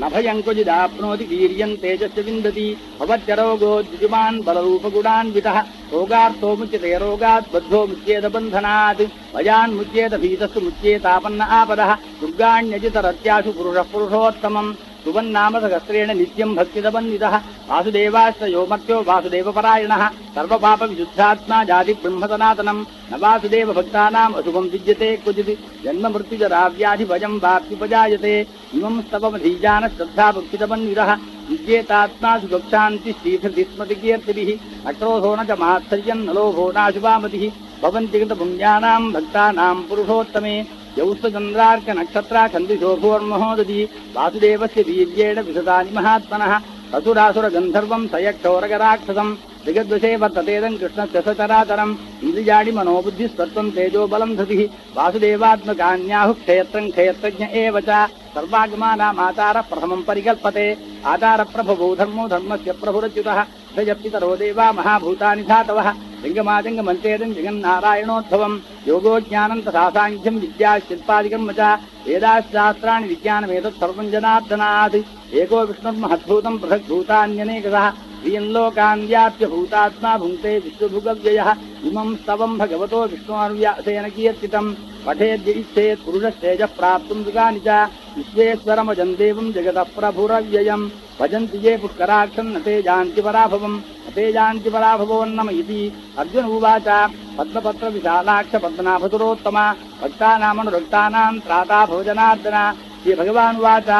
नभयङ्कुजिदाप्नोति वीर्यं तेजस्य विन्दति भवत्यरोगो द्विजुमान् बलरूपगुणान् वितः। रोगार्थो मुच्यते रोगात् बद्धो मुच्येत बन्धनात् भयान् मुच्येत भीतस्तु मुच्येतापन्न आपदः। दुर्गाण्यजितरत्याशु पुरुषः पुरुषोत्तमम्। सुवन्नामसहस्रेण नित्यम् भक्तिदवन्नितः वासुदेवाश्च यो मर्त्यो वासुदेवपरायणः। सर्वपापविशुद्धात्मा जातिब्रह्मसनातनम्। न वासुदेवभक्तानाम् अशुभम् विद्यते क्वचित्। जन्ममृत्युजराव्याधिभयम् वाप्युपजायते। इमम् स्तवमधीजानश्रद्धाभक्तिदवन्नितः विद्येतात्मा सुगक्षान्ति श्रीधृतिस्मृतिकीर्तिभिः। अक्रोधो न च मात्सर्यम् न लोभो नाशुभामतिः भवन्ति कृतपुण्यानाम् भक्तानाम् पुरुषोत्तमे। यौस्तचन्द्रार्क नक्षत्राखन्दिशोभुवर्महो ददी वासुदेवस्य वीर्येण विशतानि महात्मनः। असुरासुरगन्धर्वम् सयक्षौरगराक्षसम् जगद्वशे वर्ततेदम् कृष्णस्य सचरातरम् इन्द्रियाणि मनोबुद्धिस्पर्शम् तेजोबलम् धृतिः। वासुदेवात्मकान्याहुः क्षेत्रम् क्षेत्रज्ञ एव च। सर्वागमानामाचारः प्रथमम् परिकल्पते। आचारप्रभवो धर्मो धर्मस्य प्रभुरच्युतः। स यप्पितरो देवा महाभूतानि धातवः। జంగమాజంగమంతేదం జగన్నారాయణోద్భవం. యోగో జ్ఞానం తథా సాంఖ్యం విద్యా శిల్పాదికం చ వేదాశాస్త్రాన్ని విజ్ఞానమేతత్ సర్వం జనార్దనాత్ ఏకో విష్ణుర్మహద్భూతం పృథగ్భూతాన్యనేకసः శ్రియం లోకాన్ భూతాత్మా భుంక్తే విశ్వభుగవ్యయ. ఇమం స్తవం భగవతో విష్ణోర్వ్యాసేన కీర్తితం. పఠేద్య ఇచ్చేత్ పురుషస్తేజ ప్రాప్తుం సుగాని చ. విశ్వేశ్వరమజం దేవం జగత ప్రభురవ్యయం భజంతి ఏ పుష్కరాక్షం న తేజాంతి పరాభవం తేజాంతి పరాభవోన్నమ ఇది. అర్జున ఉవాచ. పద్మపత్ర విశాలాక్ష పద్మనాభతురోత్తమ భక్తానామనురక్తానాం త్రాతా భోజనార్దన శ్రీ భగవాన్ వాచ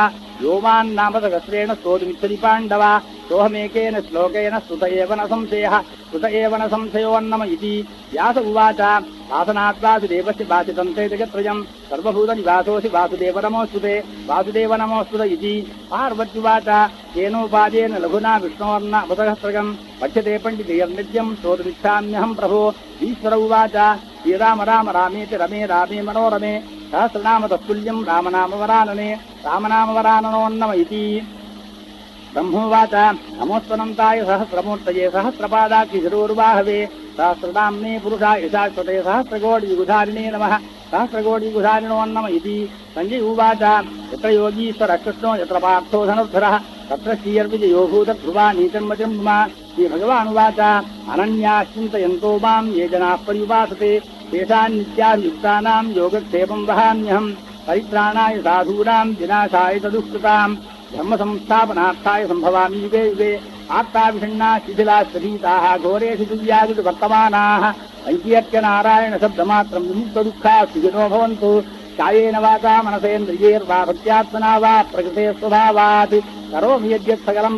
నామ సహస్రేణ స్తోతుమిచ్చది పాండవ. సోహమేకేన శ్లోకేన స్తుత ఏవ న సంశయ. స్తుత ఏవ న సంశయోన్నమ ఇది. వ్యాస ఉవాచ. వాసనాత్ వాసుదేవస్య వాసితం ते జగత్రయం సర్వభూత నివాసోసి వాసుదేవ నమోస్తుతే. వాసుదేవ నమోస్తుత ఇది. పార్వత్యువాచ. కేనోపాదేన లఘునా విష్ణోర్న అపసహస్రగం పఠ్యతే పండితేర్నిత్యం స్తోతుమిచ్చామ్యహం ప్రభో. ఈశ్వర ఉవాచ. శ్రీరామ రామ రామేతి రమే రామే మనోరమే. సహస్రనామ తత్తుల్యం రామనామవరాననే రామనామవరాననోన్నమ ఇది బ్రహ్మోవాచ నమోత్వనంతాయ సహస్రమూర్తయే సహస్రపాదాక్షి శిరోర్వాహవే సహస్రనామ్నే పురుషాయ శాశ్వతే సహస్రకోటి నమ సహస్రకోటి యుగుధారిణోన్నమ ఇది సంజయ్ ఉవాచ ఎత్ర యోగీశ్వర కృష్ణో ఎత్ర పార్థో ధనుర్ధర తత్ర శ్రీయర్విజయో భూత ధ్రువా నీచన్మతిం శ్రీ భగవానువాచ అనన్యాశ్చింతయంతో మాం ఏ జనాః పర్యుపాసతే. తేషాం నిత్యాభియుక్తానాం యోగక్షేమం వహామ్యహం పరిత్రాణాయ సాధూనాం వినాశాయ తదుష్కృతాం ధర్మ సంస్థాపనార్థాయ సంభవామి యుగే యుగే ఆత్తావిషణ్ణా శిథిలా స్థితాः ఘోరేషు దివ్యాదుడు వర్తమానాः ఐకీయత్య నారాయణ శబ్దమాత్రం విముక్త దుఃఖా సుజనో భవంతు కాయేన వాచా మనసేంద్రియైర్వా భక్త్యాత్మనా వా ప్రకృతే స్వభావాత్ కరోమి యద్యత్ సకలం